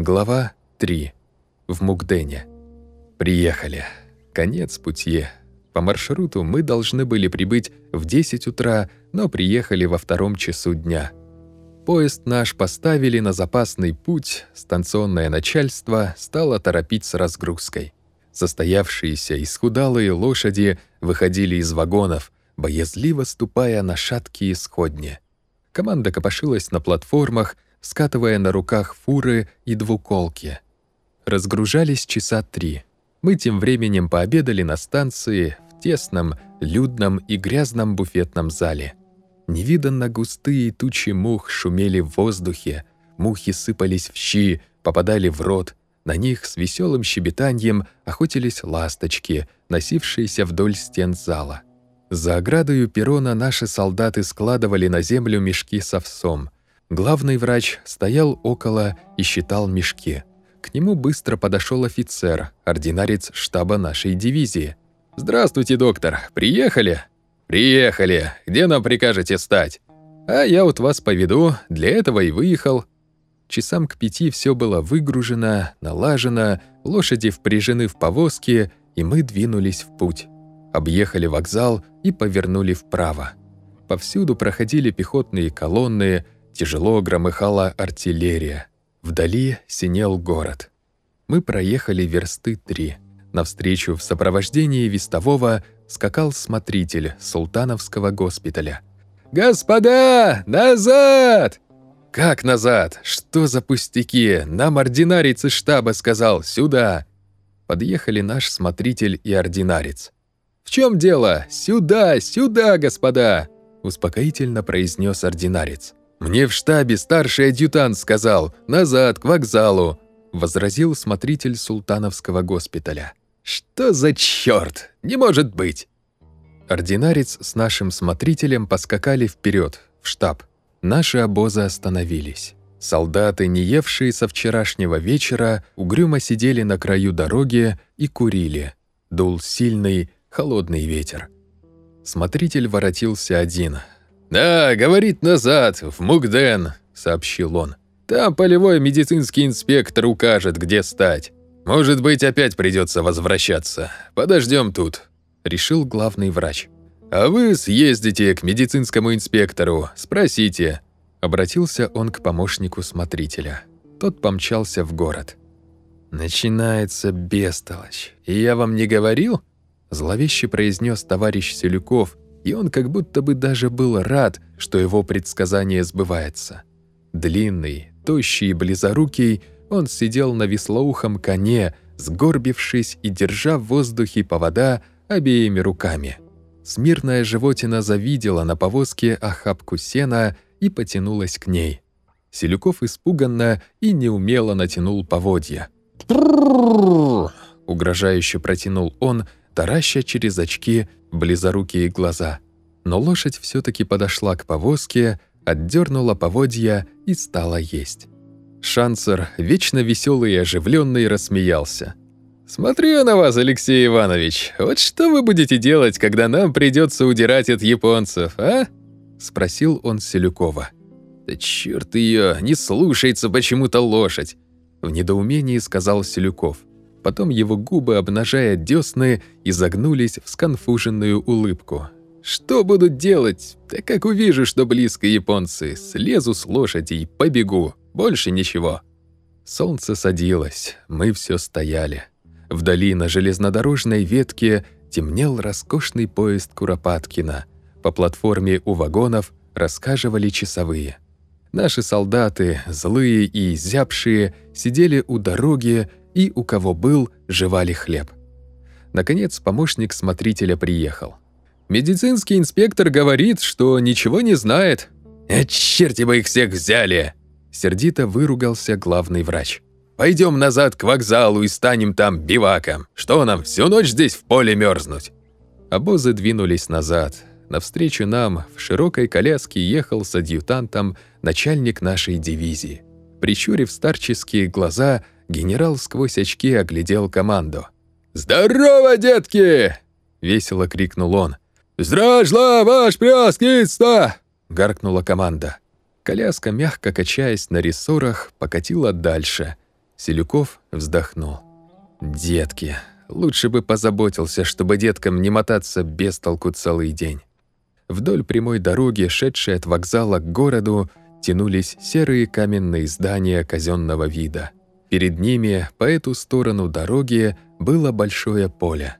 Глава 3. В Мукдене. Приехали. Конец пути. По маршруту мы должны были прибыть в 10 утра, но приехали во втором часу дня. Поезд наш поставили на запасный путь, станционное начальство стало торопить с разгрузкой. Состоявшиеся исхудалые лошади выходили из вагонов, боязливо ступая на шаткие сходни. Команда копошилась на платформах, скатывая на руках фуры и двуколки. Разгружались часа три. Мы тем временем пообедали на станции в тесном, людном и грязном буфетном зале. Невиданно густые тучи мух шумели в воздухе, мухи сыпались в щи, попадали в рот, на них с веселым щебетанием охотились ласточки, носившиеся вдоль стен зала. За оградою перрона наши солдаты складывали на землю мешки с овсом. Главный врач стоял около и считал мешки. К нему быстро подошел офицер, ординарец штаба нашей дивизии. «Здравствуйте, доктор. Приехали?» «Приехали. Где нам прикажете стать?» «А я вот вас поведу. Для этого и выехал». Часам к пяти все было выгружено, налажено, лошади впряжены в повозки, и мы двинулись в путь. Объехали вокзал и повернули вправо. Повсюду проходили пехотные колонны, тяжело громыхала артиллерия. Вдали синел город. Мы проехали версты три. Навстречу в сопровождении вестового скакал смотритель султановского госпиталя. «Господа, назад!» «Как назад? Что за пустяки? Нам ординарец из штаба сказал, сюда!» Подъехали наш смотритель и ординарец. «В чем дело? Сюда, сюда, господа!» успокоительно произнес ординарец. «Мне в штабе старший адъютант сказал, назад, к вокзалу!» возразил смотритель султановского госпиталя. «Что за чёрт? Не может быть!» Ординарец с нашим смотрителем поскакали вперед в штаб. Наши обозы остановились. Солдаты, не евшие со вчерашнего вечера, угрюмо сидели на краю дороги и курили. Дул сильный, холодный ветер. Смотритель воротился один. «Да, говорит назад, в Мукден», — сообщил он. «Там полевой медицинский инспектор укажет, где стать. Может быть, опять придется возвращаться. Подождем тут», — решил главный врач. «А вы съездите к медицинскому инспектору, спросите». Обратился он к помощнику смотрителя. Тот помчался в город. «Начинается бестолочь. И я вам не говорил?» Зловеще произнес товарищ Селюков, и он как будто бы даже был рад, что его предсказание сбывается. Длинный, тощий и близорукий, он сидел на веслоухом коне, сгорбившись и держа в воздухе повода обеими руками. Смирная животина завидела на повозке охапку сена и потянулась к ней. Селюков испуганно и неумело натянул поводья. Угрожающе протянул он, тараща через очки близорукие глаза. Но лошадь все таки подошла к повозке, отдернула поводья и стала есть. Шансер, вечно веселый и оживленный, рассмеялся. «Смотрю на вас, Алексей Иванович. Вот что вы будете делать, когда нам придется удирать от японцев, а?» — спросил он Селюкова. «Да черт ее, не слушается почему-то лошадь!» — в недоумении сказал Селюков. Потом его губы, обнажая десны, изогнулись в сконфуженную улыбку. «Что будут делать? Да как увижу, что близко японцы, слезу с лошади и побегу. Больше ничего». Солнце садилось, мы все стояли. Вдали на железнодорожной ветке темнел роскошный поезд Куропаткина. По платформе у вагонов рассказывали часовые. Наши солдаты, злые и зябшие, сидели у дороги и у кого был, жевали хлеб. Наконец помощник смотрителя приехал. «Медицинский инспектор говорит, что ничего не знает». «Э, черти бы их всех взяли!» Сердито выругался главный врач. Пойдем назад к вокзалу и станем там биваком. Что нам, всю ночь здесь в поле мерзнуть?» Обозы двинулись назад. Навстречу нам в широкой коляске ехал с адъютантом начальник нашей дивизии. Прищурив старческие глаза, Генерал сквозь очки оглядел команду. «Здорово, детки!» — весело крикнул он. «Здражла, ваш пряскиста!» — гаркнула команда. Коляска, мягко качаясь на рессорах, покатила дальше. Селюков вздохнул. «Детки, лучше бы позаботился, чтобы деткам не мотаться без толку целый день». Вдоль прямой дороги, шедшей от вокзала к городу, тянулись серые каменные здания казенного вида. Перед ними, по эту сторону дороги, было большое поле.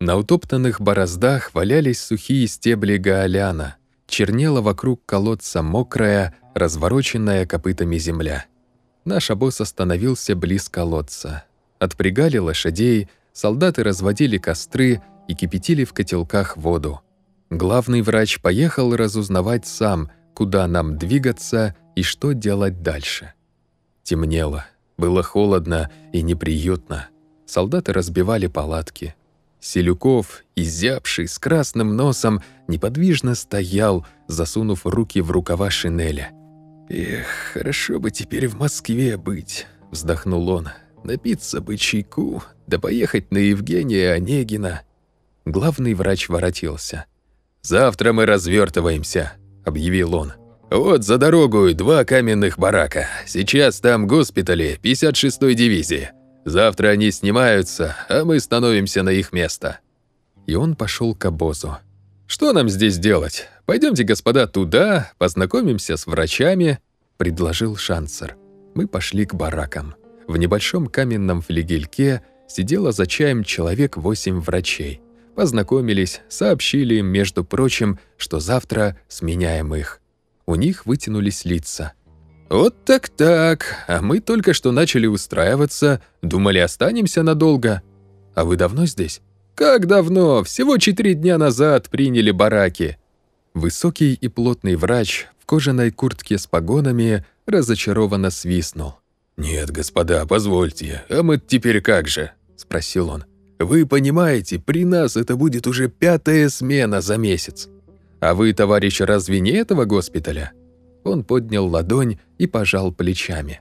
На утоптанных бороздах валялись сухие стебли гаоляна, чернела вокруг колодца мокрая, развороченная копытами земля. Наш обоз остановился близ колодца. Отпрягали лошадей, солдаты разводили костры и кипятили в котелках воду. Главный врач поехал разузнавать сам, куда нам двигаться и что делать дальше. Темнело, было холодно и неприютно. Солдаты разбивали палатки. Селюков, изябший, с красным носом, неподвижно стоял, засунув руки в рукава шинеля. «Эх, хорошо бы теперь в Москве быть», — вздохнул он. «Напиться бы чайку, да поехать на Евгения Онегина». Главный врач воротился. «Завтра мы развертываемся», — объявил он. «Вот за дорогу два каменных барака. Сейчас там госпитали 56-й дивизии. Завтра они снимаются, а мы становимся на их место». И он пошел к обозу. «Что нам здесь делать? Пойдемте, господа, туда, познакомимся с врачами», — предложил Шансер. Мы пошли к баракам. В небольшом каменном флигельке сидело за чаем человек восемь врачей. Познакомились, сообщили им, между прочим, что завтра сменяем их. У них вытянулись лица. «Вот так-так, а мы только что начали устраиваться, думали, останемся надолго. А вы давно здесь?» «Как давно? Всего четыре дня назад приняли бараки». Высокий и плотный врач в кожаной куртке с погонами разочарованно свистнул. «Нет, господа, позвольте, а мы теперь как же?» – спросил он. «Вы понимаете, при нас это будет уже пятая смена за месяц. А вы, товарищ, разве не этого госпиталя?» Он поднял ладонь и пожал плечами.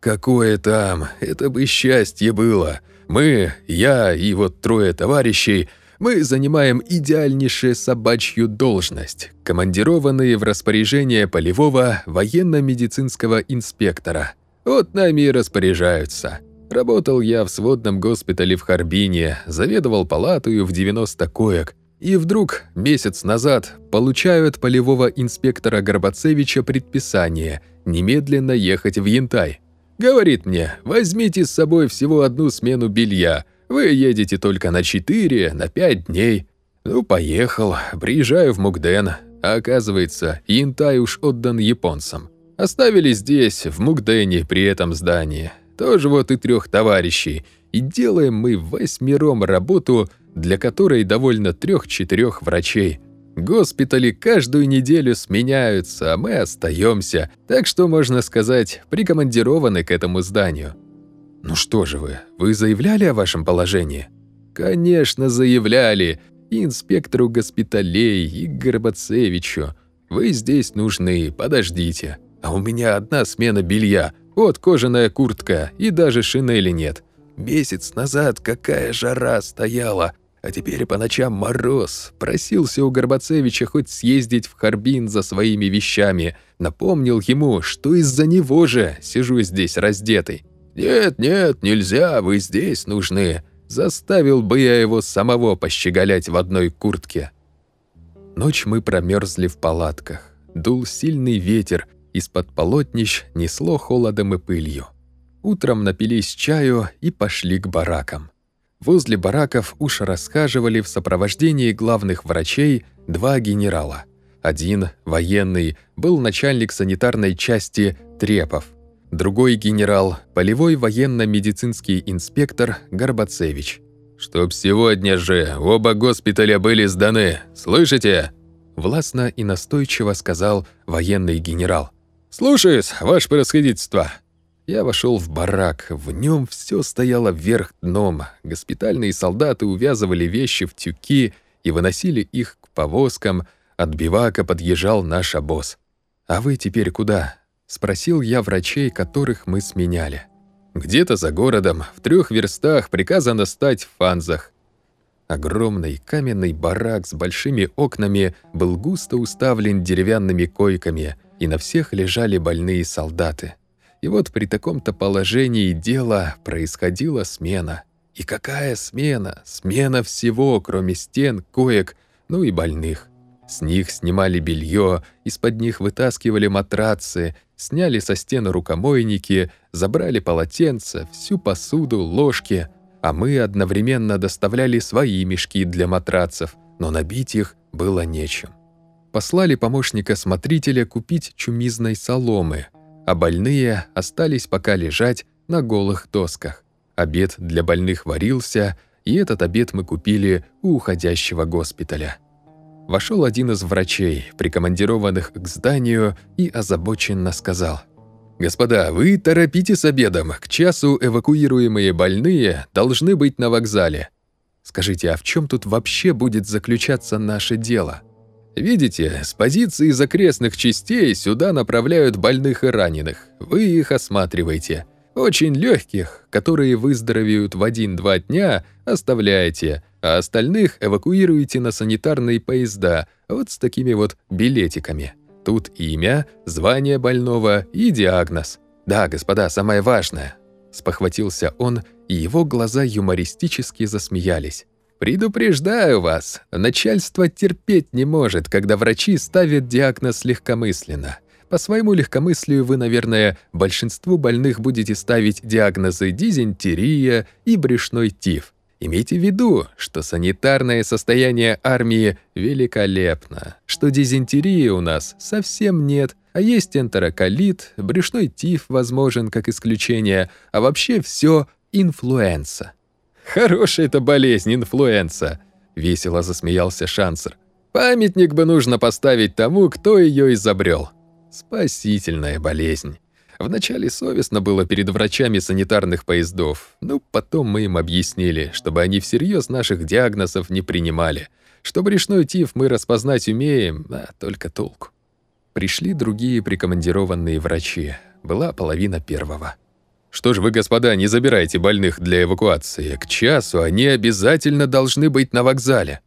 «Какое там? Это бы счастье было. Мы, я и вот трое товарищей, мы занимаем идеальнейшую собачью должность, командированные в распоряжение полевого военно-медицинского инспектора. Вот нами и распоряжаются. Работал я в сводном госпитале в Харбине, заведовал палатою в 90 коек, и вдруг, месяц назад, получаю от полевого инспектора Горбацевича предписание немедленно ехать в Янтай. Говорит мне, возьмите с собой всего одну смену белья, вы едете только на 4, на 5 дней. Ну, поехал, приезжаю в Мукден, а оказывается, Янтай уж отдан японцам. Оставили здесь, в Мукдене, при этом здании. Тоже вот и трех товарищей. И делаем мы восьмером работу для которой довольно трех-четырех врачей. Госпитали каждую неделю сменяются, а мы остаемся, так что, можно сказать, прикомандированы к этому зданию. Ну что же вы, вы заявляли о вашем положении? Конечно, заявляли. И инспектору госпиталей, и Горбацевичу. Вы здесь нужны, подождите. А у меня одна смена белья, вот кожаная куртка, и даже шинели нет. Месяц назад какая жара стояла, а теперь по ночам мороз. Просился у Горбацевича хоть съездить в Харбин за своими вещами. Напомнил ему, что из-за него же сижу здесь раздетый. «Нет, нет, нельзя, вы здесь нужны». Заставил бы я его самого пощеголять в одной куртке. Ночь мы промерзли в палатках. Дул сильный ветер, из-под полотнищ несло холодом и пылью. Утром напились чаю и пошли к баракам. Возле бараков уж расхаживали в сопровождении главных врачей два генерала. Один, военный, был начальник санитарной части Трепов. Другой генерал – полевой военно-медицинский инспектор Горбацевич. «Чтоб сегодня же оба госпиталя были сданы, слышите?» Властно и настойчиво сказал военный генерал. «Слушаюсь, ваше превосходительство», я вошел в барак, в нем все стояло вверх дном. Госпитальные солдаты увязывали вещи в тюки и выносили их к повозкам. От бивака подъезжал наш обоз. «А вы теперь куда?» — спросил я врачей, которых мы сменяли. «Где-то за городом, в трех верстах, приказано стать в фанзах». Огромный каменный барак с большими окнами был густо уставлен деревянными койками, и на всех лежали больные солдаты. И вот при таком-то положении дела происходила смена. И какая смена? Смена всего, кроме стен, коек, ну и больных. С них снимали белье, из-под них вытаскивали матрацы, сняли со стены рукомойники, забрали полотенца, всю посуду, ложки, а мы одновременно доставляли свои мешки для матрацев, но набить их было нечем. Послали помощника смотрителя купить чумизной соломы, а больные остались пока лежать на голых досках. Обед для больных варился, и этот обед мы купили у уходящего госпиталя. Вошел один из врачей, прикомандированных к зданию, и озабоченно сказал. «Господа, вы торопите с обедом. К часу эвакуируемые больные должны быть на вокзале. Скажите, а в чем тут вообще будет заключаться наше дело? Видите, с позиции из окрестных частей сюда направляют больных и раненых. Вы их осматриваете. Очень легких, которые выздоровеют в один-два дня, оставляете, а остальных эвакуируете на санитарные поезда, вот с такими вот билетиками. Тут имя, звание больного и диагноз. Да, господа, самое важное. Спохватился он, и его глаза юмористически засмеялись. «Предупреждаю вас, начальство терпеть не может, когда врачи ставят диагноз легкомысленно. По своему легкомыслию вы, наверное, большинству больных будете ставить диагнозы дизентерия и брюшной тиф. Имейте в виду, что санитарное состояние армии великолепно, что дизентерии у нас совсем нет, а есть энтероколит, брюшной тиф возможен как исключение, а вообще все инфлюэнца. «Хорошая это болезнь, инфлюэнца», — весело засмеялся Шансер. «Памятник бы нужно поставить тому, кто ее изобрел. Спасительная болезнь». Вначале совестно было перед врачами санитарных поездов, но потом мы им объяснили, чтобы они всерьез наших диагнозов не принимали, что брюшной тиф мы распознать умеем, а только толку. Пришли другие прикомандированные врачи. Была половина первого. «Что ж вы, господа, не забирайте больных для эвакуации. К часу они обязательно должны быть на вокзале».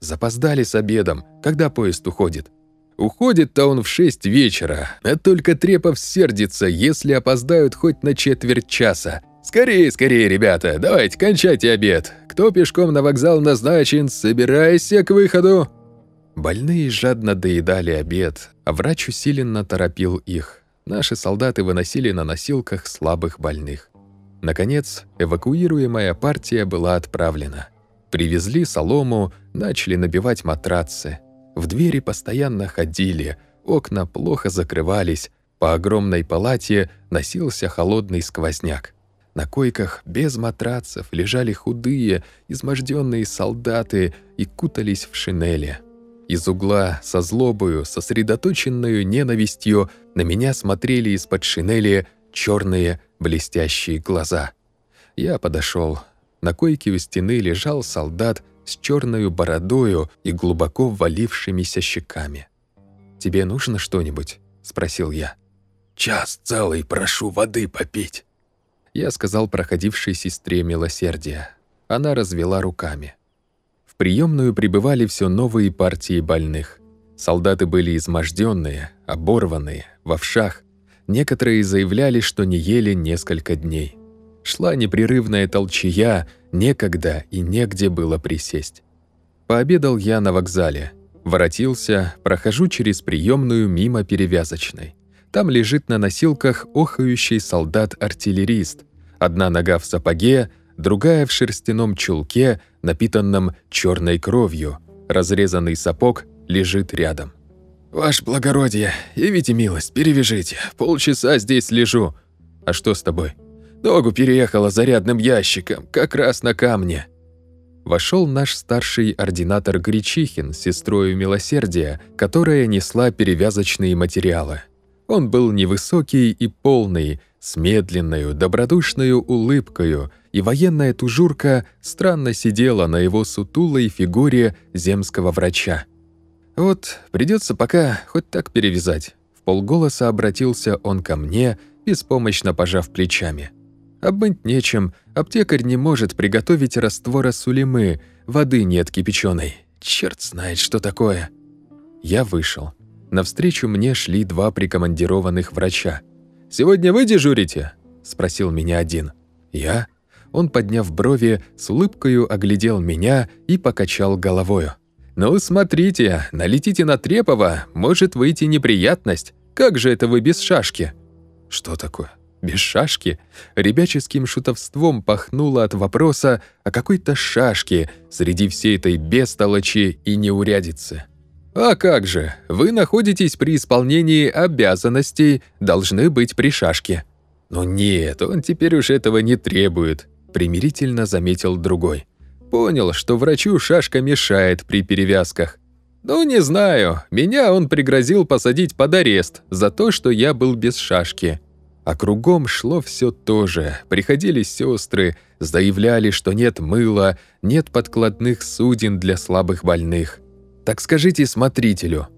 Запоздали с обедом. Когда поезд уходит? Уходит-то он в шесть вечера, а только Трепов сердится, если опоздают хоть на четверть часа. «Скорее, скорее, ребята, давайте, кончайте обед. Кто пешком на вокзал назначен, собирайся к выходу!» Больные жадно доедали обед, а врач усиленно торопил их. Наши солдаты выносили на носилках слабых больных. Наконец, эвакуируемая партия была отправлена. Привезли солому, начали набивать матрацы. В двери постоянно ходили, окна плохо закрывались, по огромной палате носился холодный сквозняк. На койках без матрацев лежали худые, изможденные солдаты и кутались в шинели. Из угла со злобою, сосредоточенную ненавистью на меня смотрели из-под шинели черные блестящие глаза. Я подошел. На койке у стены лежал солдат с черной бородою и глубоко ввалившимися щеками. «Тебе нужно что-нибудь?» — спросил я. «Час целый прошу воды попить», — я сказал проходившей сестре милосердия. Она развела руками. Приемную прибывали все новые партии больных. Солдаты были изможденные, оборванные, в овшах. Некоторые заявляли, что не ели несколько дней. Шла непрерывная толчья, некогда и негде было присесть. Пообедал я на вокзале. Воротился, прохожу через приемную мимо перевязочной. Там лежит на носилках охающий солдат-артиллерист. Одна нога в сапоге, другая в шерстяном чулке, напитанном черной кровью. Разрезанный сапог лежит рядом. «Ваше благородие, явите милость, перевяжите. Полчаса здесь лежу. А что с тобой?» Ногу переехала зарядным ящиком, как раз на камне. Вошел наш старший ординатор Гречихин с сестрой милосердия, которая несла перевязочные материалы. Он был невысокий и полный, с медленной, добродушной улыбкою, и военная тужурка странно сидела на его сутулой фигуре земского врача. «Вот, придется пока хоть так перевязать», — в полголоса обратился он ко мне, беспомощно пожав плечами. Обмыть нечем, аптекарь не может приготовить раствора сулимы, воды нет кипяченой. Черт знает, что такое. Я вышел. Навстречу мне шли два прикомандированных врача. сегодня вы дежурите?» — спросил меня один. «Я?» Он, подняв брови, с улыбкою оглядел меня и покачал головою. «Ну, смотрите, налетите на Трепова, может выйти неприятность. Как же это вы без шашки?» «Что такое? Без шашки?» Ребяческим шутовством пахнуло от вопроса о какой-то шашке среди всей этой бестолочи и неурядицы. «А как же, вы находитесь при исполнении обязанностей, должны быть при шашке». «Ну нет, он теперь уж этого не требует», — примирительно заметил другой. «Понял, что врачу шашка мешает при перевязках. Ну, не знаю, меня он пригрозил посадить под арест за то, что я был без шашки». А кругом шло все то же. Приходили сестры, заявляли, что нет мыла, нет подкладных суден для слабых больных. Так скажите смотрителю.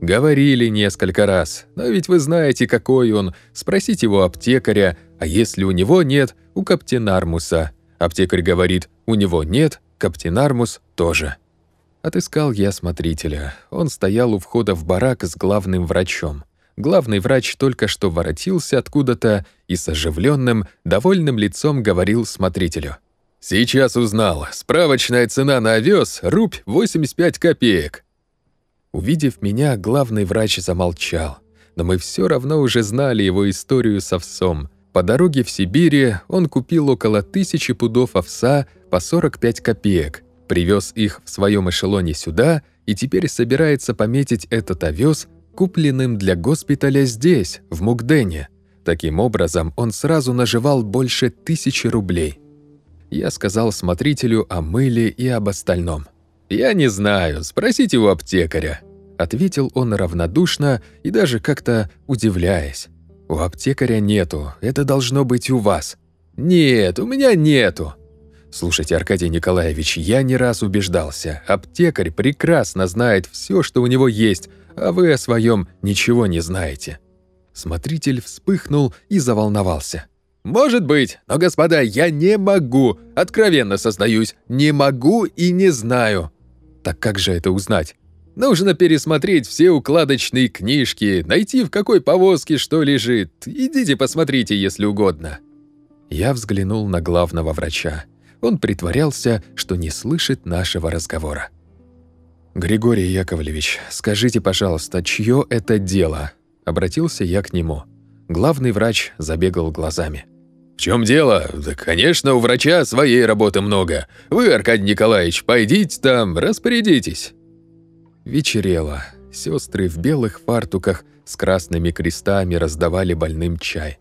Говорили несколько раз, но ведь вы знаете, какой он. Спросите его аптекаря, а если у него нет, у каптенармуса. Аптекарь говорит, у него нет, каптенармус тоже. Отыскал я смотрителя. Он стоял у входа в барак с главным врачом. Главный врач только что воротился откуда-то и с оживленным, довольным лицом говорил смотрителю — «Сейчас узнал. Справочная цена на овес — рубь 85 копеек». Увидев меня, главный врач замолчал. Но мы все равно уже знали его историю с овсом. По дороге в Сибири он купил около тысячи пудов овса по 45 копеек, привез их в своем эшелоне сюда и теперь собирается пометить этот овес купленным для госпиталя здесь, в Мукдене. Таким образом, он сразу наживал больше тысячи рублей. Я сказал смотрителю о мыле и об остальном. «Я не знаю, спросите у аптекаря», — ответил он равнодушно и даже как-то удивляясь. «У аптекаря нету, это должно быть у вас». «Нет, у меня нету». «Слушайте, Аркадий Николаевич, я не раз убеждался, аптекарь прекрасно знает все, что у него есть, а вы о своем ничего не знаете». Смотритель вспыхнул и заволновался. «Может быть, но, господа, я не могу, откровенно сознаюсь, не могу и не знаю». «Так как же это узнать?» «Нужно пересмотреть все укладочные книжки, найти, в какой повозке что лежит. Идите посмотрите, если угодно». Я взглянул на главного врача. Он притворялся, что не слышит нашего разговора. «Григорий Яковлевич, скажите, пожалуйста, чье это дело?» Обратился я к нему. Главный врач забегал глазами. «В чем дело? Да, конечно, у врача своей работы много. Вы, Аркадий Николаевич, пойдите там, распорядитесь». Вечерело. Сестры в белых фартуках с красными крестами раздавали больным чай.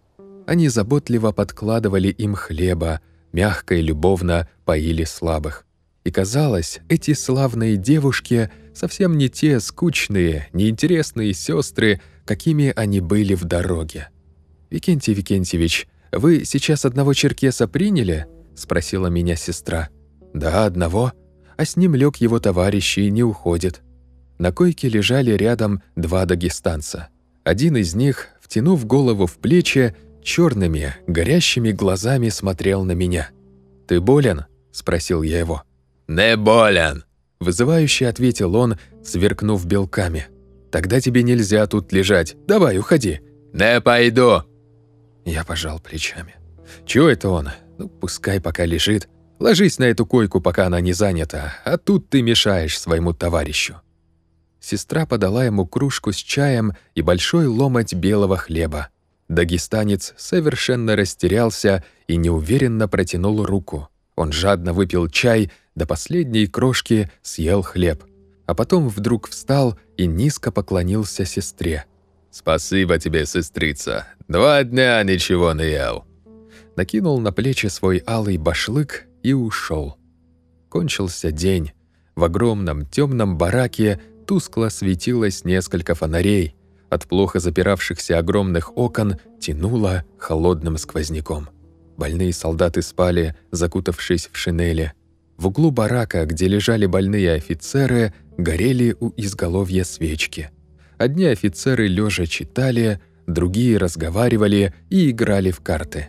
Они заботливо подкладывали им хлеба, мягко и любовно поили слабых. И казалось, эти славные девушки совсем не те скучные, неинтересные сестры, какими они были в дороге. «Викентий Викентьевич, вы сейчас одного черкеса приняли?» — спросила меня сестра. «Да, одного. А с ним лег его товарищ и не уходит». На койке лежали рядом два дагестанца. Один из них, втянув голову в плечи, черными, горящими глазами смотрел на меня. «Ты болен?» — спросил я его. «Не болен!» — вызывающе ответил он, сверкнув белками. «Тогда тебе нельзя тут лежать. Давай, уходи». «Не пойду!» Я пожал плечами. «Чего это он? Ну, пускай пока лежит. Ложись на эту койку, пока она не занята, а тут ты мешаешь своему товарищу». Сестра подала ему кружку с чаем и большой ломоть белого хлеба. Дагестанец совершенно растерялся и неуверенно протянул руку. Он жадно выпил чай, до последней крошки съел хлеб, а потом вдруг встал и низко поклонился сестре. «Спасибо тебе, сестрица. Два дня ничего не ел». Накинул на плечи свой алый башлык и ушел. Кончился день. В огромном темном бараке тускло светилось несколько фонарей. От плохо запиравшихся огромных окон тянуло холодным сквозняком. Больные солдаты спали, закутавшись в шинели. В углу барака, где лежали больные офицеры, горели у изголовья свечки. Одни офицеры лежа читали, другие разговаривали и играли в карты.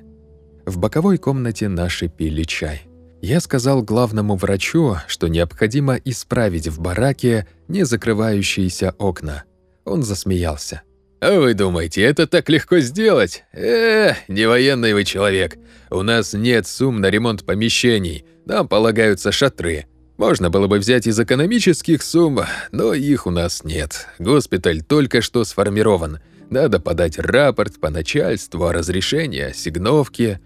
В боковой комнате наши пили чай. Я сказал главному врачу, что необходимо исправить в бараке не закрывающиеся окна. Он засмеялся. А вы думаете, это так легко сделать? Э, не военный вы человек. У нас нет сумм на ремонт помещений. Нам полагаются шатры. Можно было бы взять из экономических сумм, но их у нас нет. Госпиталь только что сформирован. Надо подать рапорт по начальству о разрешении ассигновки.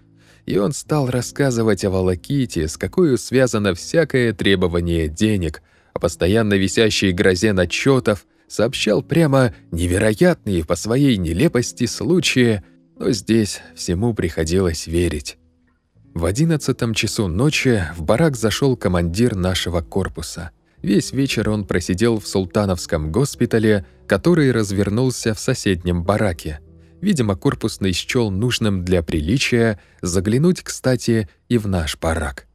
И он стал рассказывать о волоките, с какой связано всякое требование денег, о постоянно висящей грозе начетов, сообщал прямо невероятные по своей нелепости случаи, но здесь всему приходилось верить. В одиннадцатом часу ночи в барак зашел командир нашего корпуса. Весь вечер он просидел в Султановском госпитале, который развернулся в соседнем бараке. Видимо, корпусный счёл нужным для приличия заглянуть, кстати, и в наш барак.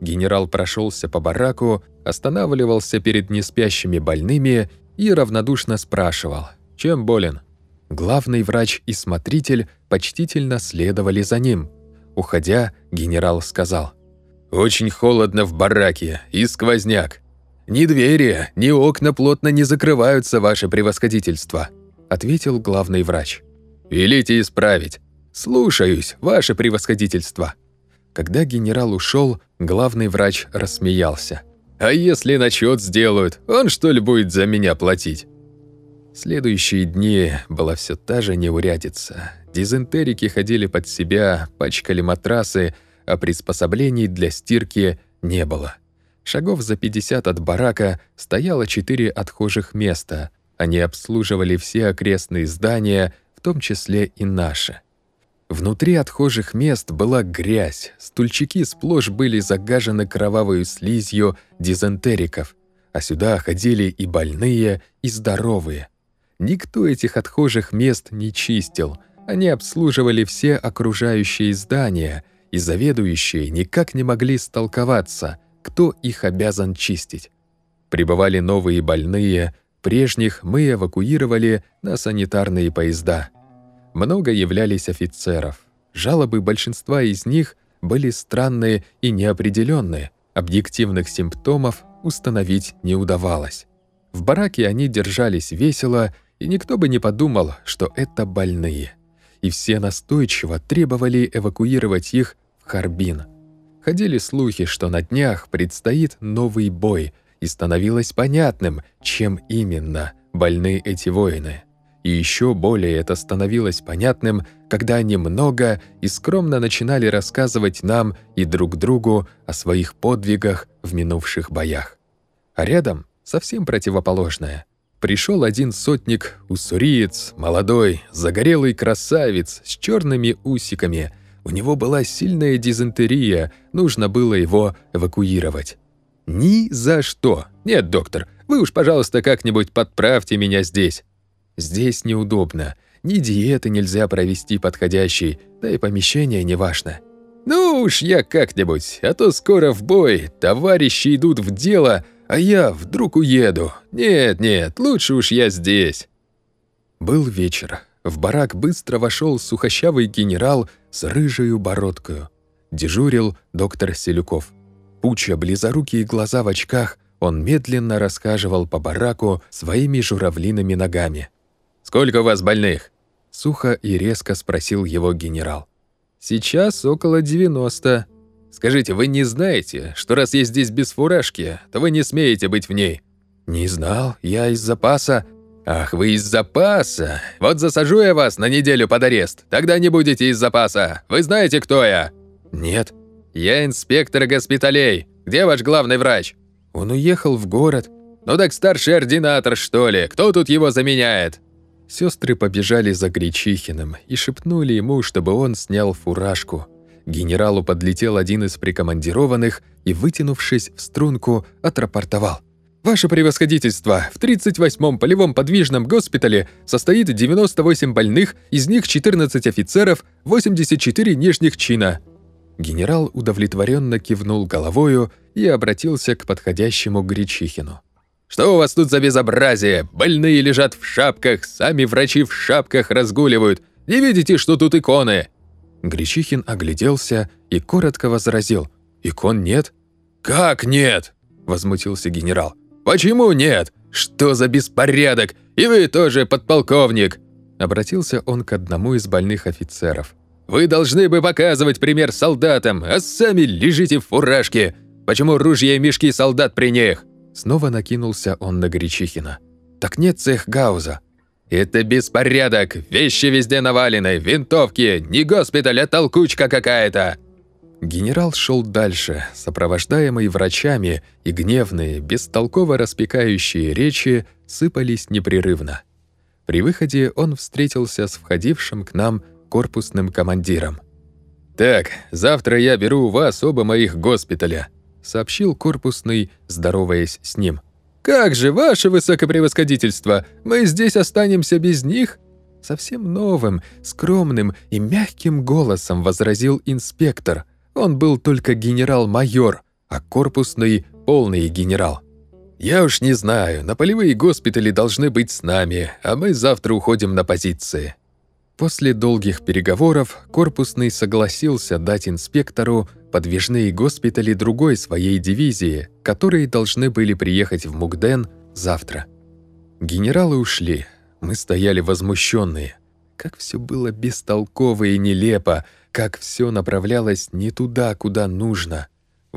Генерал прошелся по бараку, останавливался перед неспящими больными и равнодушно спрашивал, чем болен. Главный врач и смотритель почтительно следовали за ним. Уходя, генерал сказал, «Очень холодно в бараке и сквозняк. Ни двери, ни окна плотно не закрываются, ваше превосходительство», ответил главный врач. «Велите исправить. Слушаюсь, ваше превосходительство». Когда генерал ушел, главный врач рассмеялся. А если начет сделают, он что ли будет за меня платить? Следующие дни была все та же неурядица. Дизентерики ходили под себя, пачкали матрасы, а приспособлений для стирки не было. Шагов за 50 от барака стояло четыре отхожих места. Они обслуживали все окрестные здания, в том числе и наши. Внутри отхожих мест была грязь, стульчики сплошь были загажены кровавой слизью дизентериков, а сюда ходили и больные, и здоровые. Никто этих отхожих мест не чистил, они обслуживали все окружающие здания, и заведующие никак не могли столковаться, кто их обязан чистить. Прибывали новые больные, прежних мы эвакуировали на санитарные поезда – много являлись офицеров. Жалобы большинства из них были странные и неопределенные. Объективных симптомов установить не удавалось. В бараке они держались весело, и никто бы не подумал, что это больные. И все настойчиво требовали эвакуировать их в Харбин. Ходили слухи, что на днях предстоит новый бой, и становилось понятным, чем именно больны эти воины. И еще более это становилось понятным, когда они много и скромно начинали рассказывать нам и друг другу о своих подвигах в минувших боях. А рядом совсем противоположное. Пришел один сотник, уссуриец, молодой, загорелый красавец с черными усиками. У него была сильная дизентерия, нужно было его эвакуировать. «Ни за что! Нет, доктор, вы уж, пожалуйста, как-нибудь подправьте меня здесь. Здесь неудобно. Ни диеты нельзя провести подходящей, да и помещение не важно. Ну уж я как-нибудь, а то скоро в бой, товарищи идут в дело, а я вдруг уеду. Нет, нет, лучше уж я здесь. Был вечер. В барак быстро вошел сухощавый генерал с рыжей бородкою. Дежурил доктор Селюков. Пуча близорукие глаза в очках, он медленно рассказывал по бараку своими журавлиными ногами. «Сколько у вас больных?» — сухо и резко спросил его генерал. «Сейчас около 90. Скажите, вы не знаете, что раз я здесь без фуражки, то вы не смеете быть в ней?» «Не знал, я из запаса». «Ах, вы из запаса! Вот засажу я вас на неделю под арест, тогда не будете из запаса. Вы знаете, кто я?» «Нет». «Я инспектор госпиталей. Где ваш главный врач?» «Он уехал в город». «Ну так старший ординатор, что ли? Кто тут его заменяет?» Сестры побежали за Гречихиным и шепнули ему, чтобы он снял фуражку. Генералу подлетел один из прикомандированных и, вытянувшись в струнку, отрапортовал. «Ваше превосходительство, в 38-м полевом подвижном госпитале состоит 98 больных, из них 14 офицеров, 84 нижних чина». Генерал удовлетворенно кивнул головою и обратился к подходящему Гречихину. Что у вас тут за безобразие? Больные лежат в шапках, сами врачи в шапках разгуливают. Не видите, что тут иконы?» Гречихин огляделся и коротко возразил. «Икон нет?» «Как нет?» – возмутился генерал. «Почему нет? Что за беспорядок? И вы тоже подполковник!» Обратился он к одному из больных офицеров. «Вы должны бы показывать пример солдатам, а сами лежите в фуражке. Почему ружья и мешки солдат при них?» Снова накинулся он на Гречихина. «Так нет цех Гауза». «Это беспорядок! Вещи везде навалены, винтовки, не госпиталь, а толкучка какая-то!» Генерал шел дальше, сопровождаемый врачами, и гневные, бестолково распекающие речи сыпались непрерывно. При выходе он встретился с входившим к нам корпусным командиром. «Так, завтра я беру у вас оба моих госпиталя», — сообщил корпусный, здороваясь с ним. «Как же, ваше высокопревосходительство, мы здесь останемся без них?» Совсем новым, скромным и мягким голосом возразил инспектор. Он был только генерал-майор, а корпусный — полный генерал. «Я уж не знаю, на полевые госпитали должны быть с нами, а мы завтра уходим на позиции». После долгих переговоров корпусный согласился дать инспектору подвижные госпитали другой своей дивизии, которые должны были приехать в Мукден завтра. Генералы ушли, мы стояли возмущенные. Как все было бестолково и нелепо, как все направлялось не туда, куда нужно.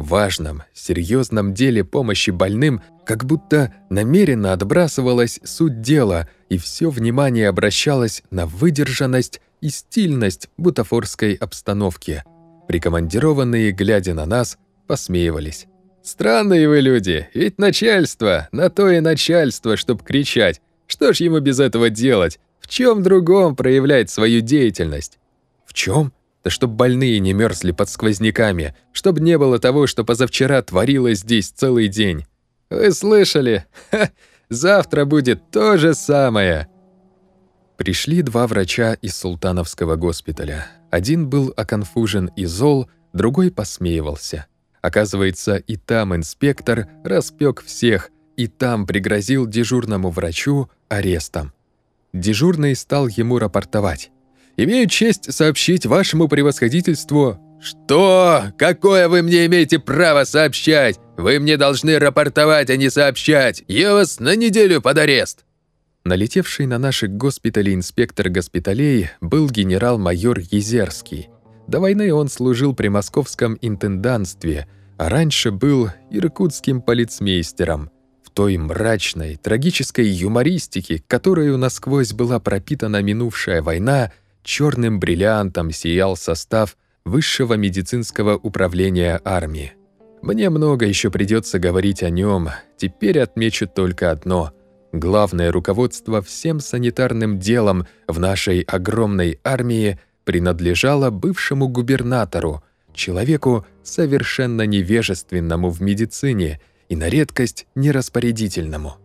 Важном, серьезном деле помощи больным как будто намеренно отбрасывалась суть дела, и все внимание обращалось на выдержанность и стильность бутафорской обстановки. Прикомандированные, глядя на нас, посмеивались. «Странные вы люди, ведь начальство, на то и начальство, чтоб кричать. Что ж ему без этого делать? В чем другом проявлять свою деятельность?» «В чем? Да чтоб больные не мерзли под сквозняками, чтоб не было того, что позавчера творилось здесь целый день. Вы слышали? Ха, завтра будет то же самое. Пришли два врача из Султановского госпиталя. Один был оконфужен и зол, другой посмеивался. Оказывается, и там инспектор распек всех, и там пригрозил дежурному врачу арестом. Дежурный стал ему рапортовать. «Имею честь сообщить вашему превосходительству...» «Что? Какое вы мне имеете право сообщать? Вы мне должны рапортовать, а не сообщать. Я вас на неделю под арест!» Налетевший на наши госпитали инспектор госпиталей был генерал-майор Езерский. До войны он служил при московском интендантстве, а раньше был иркутским полицмейстером. В той мрачной, трагической юмористике, которой насквозь была пропитана минувшая война, черным бриллиантом сиял состав Высшего медицинского управления армии. Мне много еще придется говорить о нем. Теперь отмечу только одно. Главное руководство всем санитарным делом в нашей огромной армии принадлежало бывшему губернатору, человеку совершенно невежественному в медицине и на редкость нераспорядительному.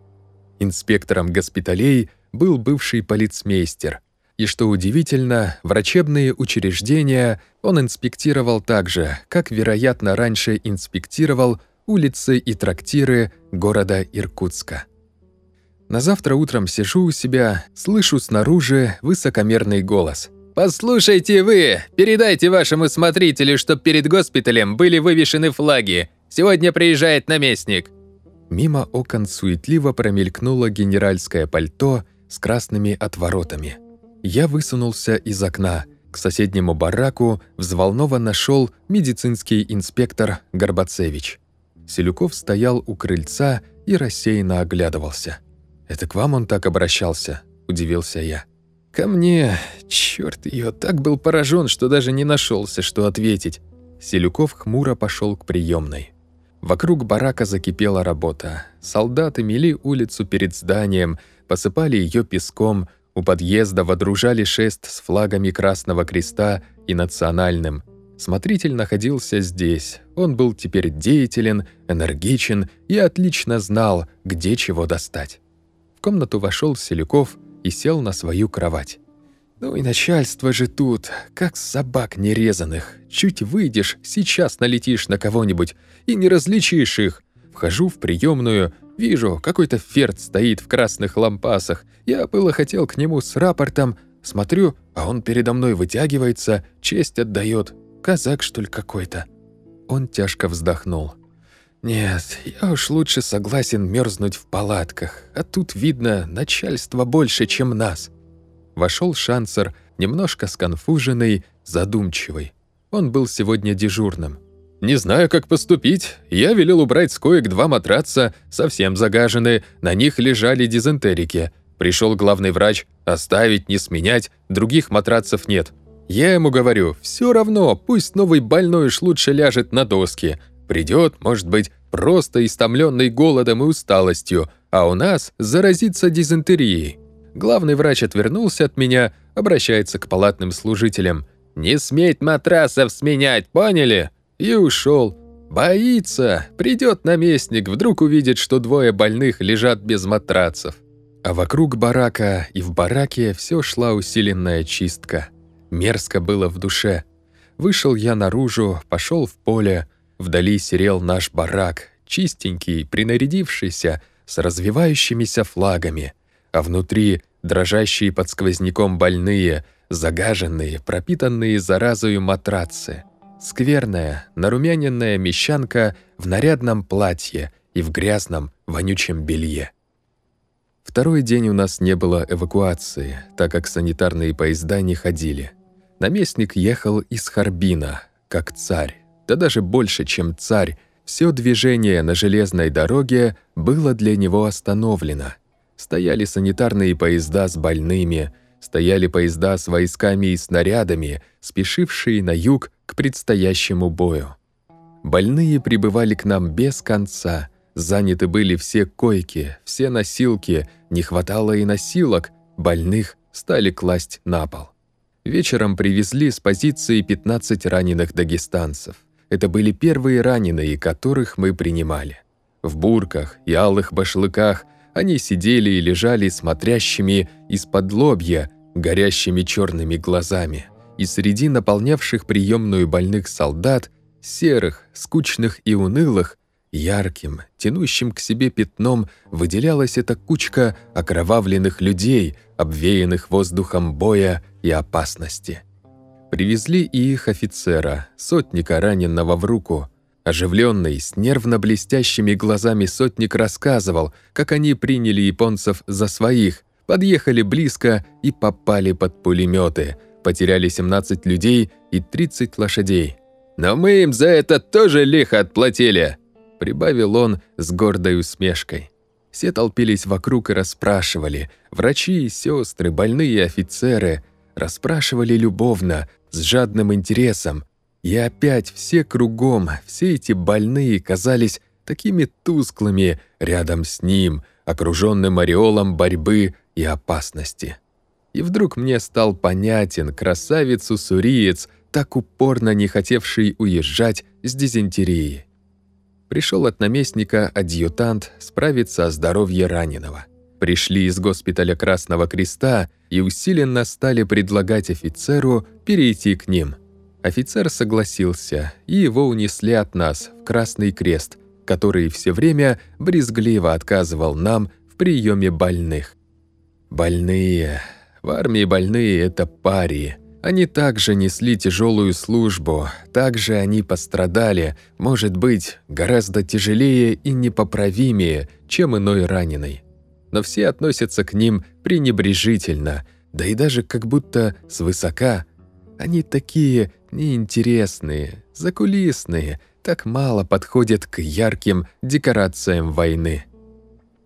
Инспектором госпиталей был бывший полицмейстер, и, что удивительно, врачебные учреждения он инспектировал так же, как, вероятно, раньше инспектировал улицы и трактиры города Иркутска. На завтра утром сижу у себя, слышу снаружи высокомерный голос. «Послушайте вы! Передайте вашему смотрителю, чтоб перед госпиталем были вывешены флаги. Сегодня приезжает наместник». Мимо окон суетливо промелькнуло генеральское пальто с красными отворотами. Я высунулся из окна. К соседнему бараку взволнованно шел медицинский инспектор Горбацевич. Селюков стоял у крыльца и рассеянно оглядывался. «Это к вам он так обращался?» – удивился я. «Ко мне, черт ее, так был поражен, что даже не нашелся, что ответить». Селюков хмуро пошел к приемной. Вокруг барака закипела работа. Солдаты мели улицу перед зданием, посыпали ее песком, у подъезда водружали шест с флагами Красного Креста и национальным. Смотритель находился здесь. Он был теперь деятелен, энергичен и отлично знал, где чего достать. В комнату вошел Селюков и сел на свою кровать. «Ну и начальство же тут, как собак нерезанных. Чуть выйдешь, сейчас налетишь на кого-нибудь и не различишь их. Вхожу в приемную, вижу, какой-то ферд стоит в красных лампасах. Я было хотел к нему с рапортом, смотрю, а он передо мной вытягивается, честь отдает. Казак, что ли, какой-то?» Он тяжко вздохнул. «Нет, я уж лучше согласен мерзнуть в палатках, а тут, видно, начальство больше, чем нас». вошел шансер, немножко сконфуженный, задумчивый. Он был сегодня дежурным. «Не знаю, как поступить. Я велел убрать с коек два матраца, совсем загаженные, на них лежали дизентерики. Пришел главный врач, оставить, не сменять, других матрацев нет. Я ему говорю, все равно, пусть новый больной уж лучше ляжет на доски. Придет, может быть, просто истомленный голодом и усталостью, а у нас заразится дизентерией. Главный врач отвернулся от меня, обращается к палатным служителям. «Не сметь матрасов сменять, поняли?» И ушел. Боится. Придет наместник, вдруг увидит, что двое больных лежат без матрацев. А вокруг барака и в бараке все шла усиленная чистка. Мерзко было в душе. Вышел я наружу, пошел в поле. Вдали серел наш барак, чистенький, принарядившийся, с развивающимися флагами. А внутри дрожащие под сквозняком больные, загаженные, пропитанные заразою матрацы. Скверная, нарумяненная мещанка в нарядном платье и в грязном, вонючем белье. Второй день у нас не было эвакуации, так как санитарные поезда не ходили. Наместник ехал из Харбина, как царь, да даже больше, чем царь. Все движение на железной дороге было для него остановлено. Стояли санитарные поезда с больными, стояли поезда с войсками и снарядами, спешившие на юг к предстоящему бою. Больные прибывали к нам без конца, заняты были все койки, все носилки, не хватало и носилок, больных стали класть на пол. Вечером привезли с позиции 15 раненых дагестанцев. Это были первые раненые, которых мы принимали. В бурках и алых башлыках они сидели и лежали смотрящими из-под лобья, горящими черными глазами. И среди наполнявших приемную больных солдат, серых, скучных и унылых, ярким, тянущим к себе пятном выделялась эта кучка окровавленных людей, обвеянных воздухом боя и опасности. Привезли и их офицера, сотника, раненного в руку. Оживленный, с нервно-блестящими глазами сотник рассказывал, как они приняли японцев за своих, подъехали близко и попали под пулеметы, потеряли 17 людей и 30 лошадей. «Но мы им за это тоже лихо отплатили!» прибавил он с гордой усмешкой. Все толпились вокруг и расспрашивали. Врачи сестры, больные офицеры расспрашивали любовно, с жадным интересом. И опять все кругом, все эти больные казались такими тусклыми рядом с ним, окруженным ореолом борьбы и опасности. И вдруг мне стал понятен красавец-уссуриец, так упорно не хотевший уезжать с дизентерией. Пришел от наместника адъютант справиться о здоровье раненого. Пришли из госпиталя Красного Креста и усиленно стали предлагать офицеру перейти к ним. Офицер согласился, и его унесли от нас в Красный Крест, который все время брезгливо отказывал нам в приеме больных. Больные. В армии больные – это парии – они также несли тяжелую службу, также они пострадали, может быть, гораздо тяжелее и непоправимее, чем иной раненый. Но все относятся к ним пренебрежительно, да и даже как будто свысока. Они такие неинтересные, закулисные, так мало подходят к ярким декорациям войны.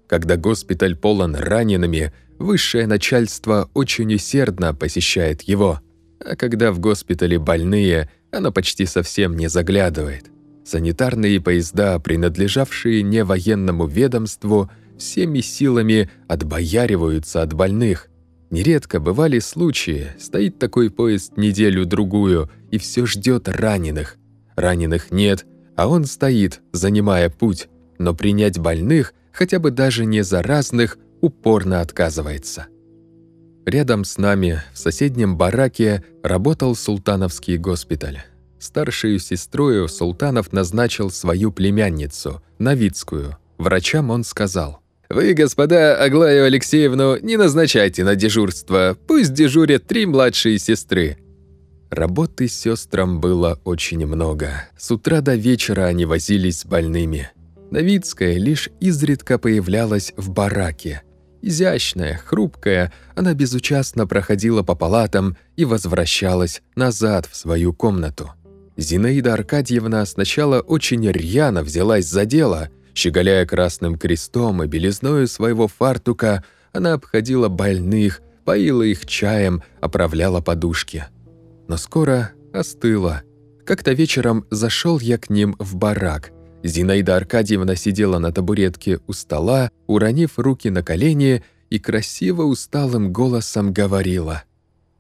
Когда госпиталь полон ранеными, высшее начальство очень усердно посещает его – а когда в госпитале больные, оно почти совсем не заглядывает. Санитарные поезда, принадлежавшие не военному ведомству, всеми силами отбояриваются от больных. Нередко бывали случаи, стоит такой поезд неделю-другую и все ждет раненых. Раненых нет, а он стоит, занимая путь, но принять больных, хотя бы даже не заразных, упорно отказывается. Рядом с нами, в соседнем бараке, работал султановский госпиталь. Старшую сестрою Султанов назначил свою племянницу, Новицкую. Врачам он сказал, «Вы, господа, Аглаю Алексеевну не назначайте на дежурство, пусть дежурят три младшие сестры». Работы сестрам было очень много. С утра до вечера они возились с больными. Новицкая лишь изредка появлялась в бараке – Изящная, хрупкая, она безучастно проходила по палатам и возвращалась назад в свою комнату. Зинаида Аркадьевна сначала очень рьяно взялась за дело, щеголяя красным крестом и белизною своего фартука, она обходила больных, поила их чаем, оправляла подушки. Но скоро остыла. Как-то вечером зашел я к ним в барак. Зинаида Аркадьевна сидела на табуретке у стола, уронив руки на колени и красиво усталым голосом говорила.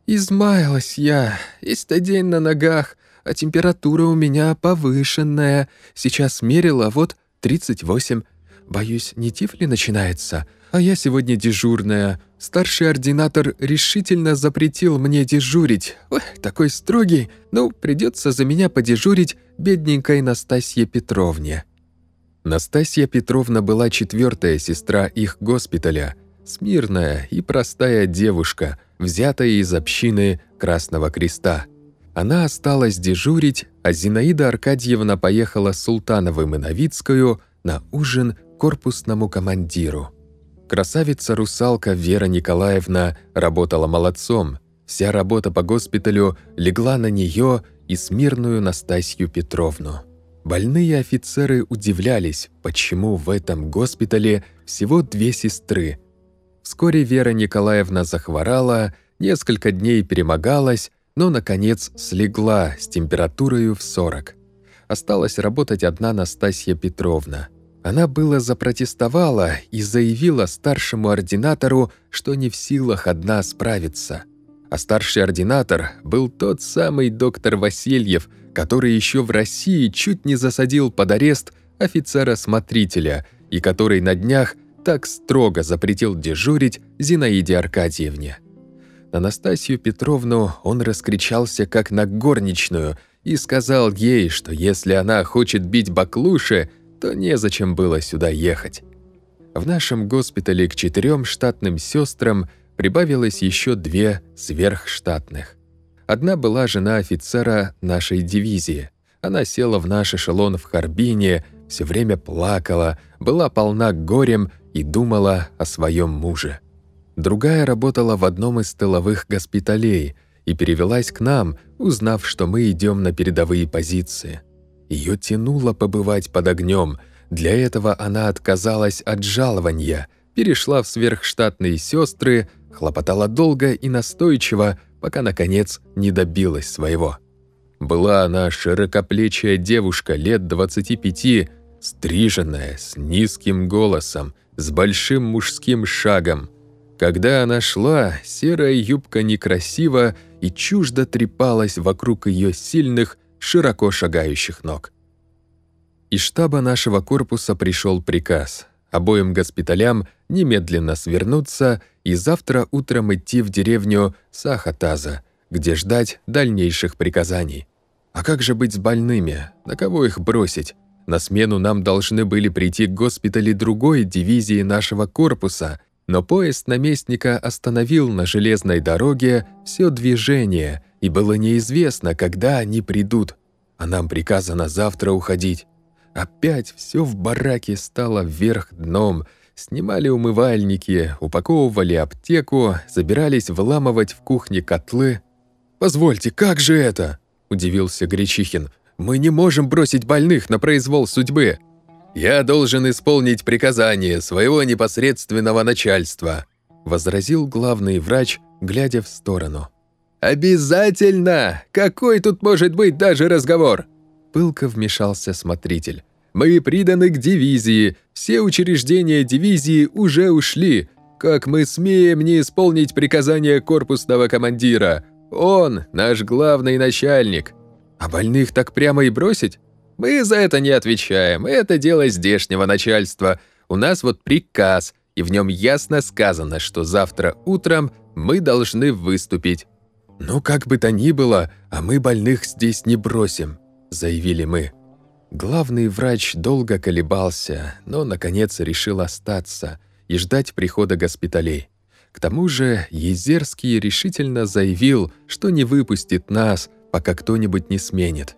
«Измаялась я, есть день на ногах, а температура у меня повышенная. Сейчас мерила, вот 38. Боюсь, не тифли начинается, а я сегодня дежурная. Старший ординатор решительно запретил мне дежурить. Ой, такой строгий. Ну, придется за меня подежурить бедненькой Настасье Петровне. Настасья Петровна была четвертая сестра их госпиталя, смирная и простая девушка, взятая из общины Красного Креста. Она осталась дежурить, а Зинаида Аркадьевна поехала с Султановым и Новицкую на ужин корпусному командиру. Красавица-русалка Вера Николаевна работала молодцом. Вся работа по госпиталю легла на нее и смирную Настасью Петровну. Больные офицеры удивлялись, почему в этом госпитале всего две сестры. Вскоре Вера Николаевна захворала, несколько дней перемогалась, но, наконец, слегла с температурой в 40. Осталась работать одна Настасья Петровна – она было запротестовала и заявила старшему ординатору, что не в силах одна справиться. А старший ординатор был тот самый доктор Васильев, который еще в России чуть не засадил под арест офицера-смотрителя и который на днях так строго запретил дежурить Зинаиде Аркадьевне. На Настасью Петровну он раскричался как на горничную и сказал ей, что если она хочет бить баклуши, то незачем было сюда ехать. В нашем госпитале к четырем штатным сестрам прибавилось еще две сверхштатных. Одна была жена офицера нашей дивизии. Она села в наш эшелон в Харбине, все время плакала, была полна горем и думала о своем муже. Другая работала в одном из тыловых госпиталей и перевелась к нам, узнав, что мы идем на передовые позиции. Ее тянуло побывать под огнем. Для этого она отказалась от жалования, перешла в сверхштатные сестры, хлопотала долго и настойчиво, пока, наконец, не добилась своего. Была она широкоплечая девушка лет 25, стриженная, с низким голосом, с большим мужским шагом. Когда она шла, серая юбка некрасиво и чуждо трепалась вокруг ее сильных, широко шагающих ног. Из штаба нашего корпуса пришел приказ обоим госпиталям немедленно свернуться и завтра утром идти в деревню Сахатаза, где ждать дальнейших приказаний. А как же быть с больными? На кого их бросить? На смену нам должны были прийти к госпитали другой дивизии нашего корпуса, но поезд наместника остановил на железной дороге все движение, и было неизвестно, когда они придут, а нам приказано завтра уходить. Опять все в бараке стало вверх дном. Снимали умывальники, упаковывали аптеку, забирались вламывать в кухне котлы. «Позвольте, как же это?» – удивился Гречихин. «Мы не можем бросить больных на произвол судьбы. Я должен исполнить приказание своего непосредственного начальства», – возразил главный врач, глядя в сторону. «Обязательно! Какой тут может быть даже разговор?» Пылко вмешался смотритель. «Мы приданы к дивизии. Все учреждения дивизии уже ушли. Как мы смеем не исполнить приказания корпусного командира? Он наш главный начальник. А больных так прямо и бросить? Мы за это не отвечаем. Это дело здешнего начальства. У нас вот приказ, и в нем ясно сказано, что завтра утром мы должны выступить. «Ну, как бы то ни было, а мы больных здесь не бросим», — заявили мы. Главный врач долго колебался, но, наконец, решил остаться и ждать прихода госпиталей. К тому же Езерский решительно заявил, что не выпустит нас, пока кто-нибудь не сменит.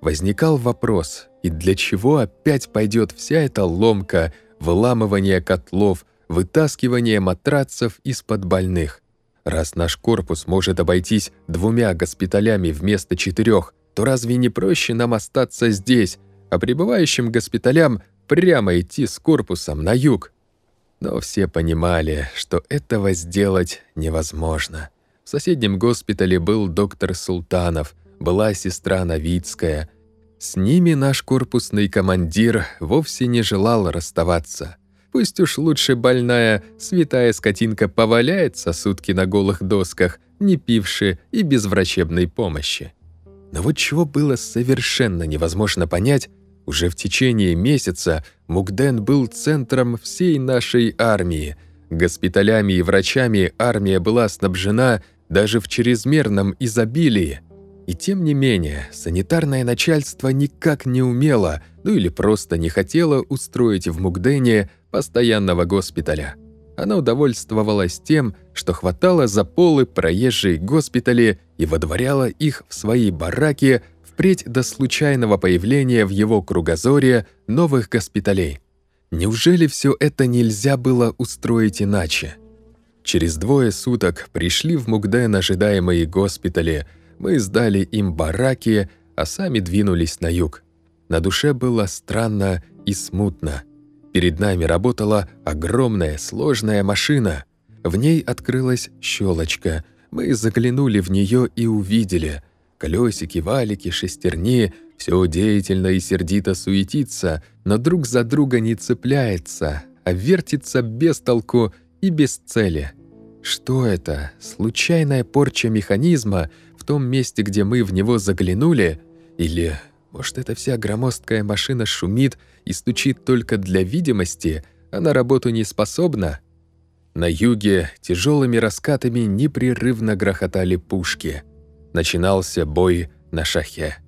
Возникал вопрос, и для чего опять пойдет вся эта ломка, выламывание котлов, вытаскивание матрацев из-под больных. Раз наш корпус может обойтись двумя госпиталями вместо четырех, то разве не проще нам остаться здесь, а прибывающим госпиталям прямо идти с корпусом на юг? Но все понимали, что этого сделать невозможно. В соседнем госпитале был доктор Султанов, была сестра Новицкая. С ними наш корпусный командир вовсе не желал расставаться. Пусть уж лучше больная, святая скотинка поваляется сутки на голых досках, не пивши и без врачебной помощи. Но вот чего было совершенно невозможно понять, уже в течение месяца Мукден был центром всей нашей армии. Госпиталями и врачами армия была снабжена даже в чрезмерном изобилии. И тем не менее, санитарное начальство никак не умело, ну или просто не хотело устроить в Мукдене постоянного госпиталя. Оно удовольствовалось тем, что хватало за полы проезжие госпитали и водворяло их в свои бараки впредь до случайного появления в его кругозоре новых госпиталей. Неужели все это нельзя было устроить иначе? Через двое суток пришли в Мугден ожидаемые госпитали, мы сдали им бараки, а сами двинулись на юг. На душе было странно и смутно. Перед нами работала огромная сложная машина. В ней открылась щелочка. Мы заглянули в нее и увидели. Колесики, валики, шестерни — все деятельно и сердито суетится, но друг за друга не цепляется, а вертится без толку и без цели. Что это? Случайная порча механизма том месте, где мы в него заглянули? Или, может, эта вся громоздкая машина шумит и стучит только для видимости, а на работу не способна? На юге тяжелыми раскатами непрерывно грохотали пушки. Начинался бой на шахе.